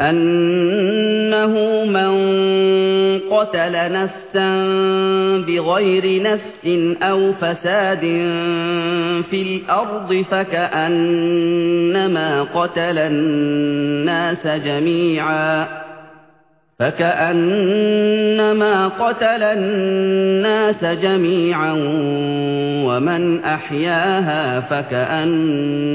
أنه من قتل نفسا بغير نفس أو فساد في الأرض فكأنما قتل الناس جميعا فكأنما قتل الناس جميعا ومن أحياها فكأنما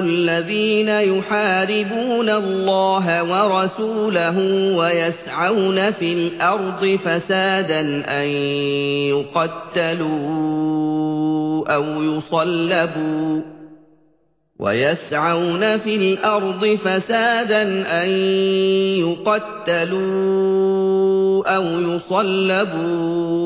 الذين يحاربون الله ورسوله ويسعون في الأرض فسادا أن يقتلوا أو يصلبوا ويسعون في الأرض فسادا أن يقتلوا أو يصلبوا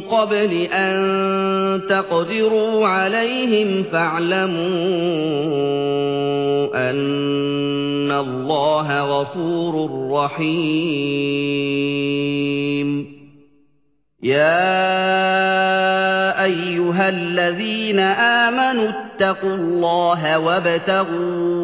قبل أن تقدروا عليهم فاعلموا أن الله غفور رحيم. يا أيها الذين آمنوا اتقوا الله وابتغوا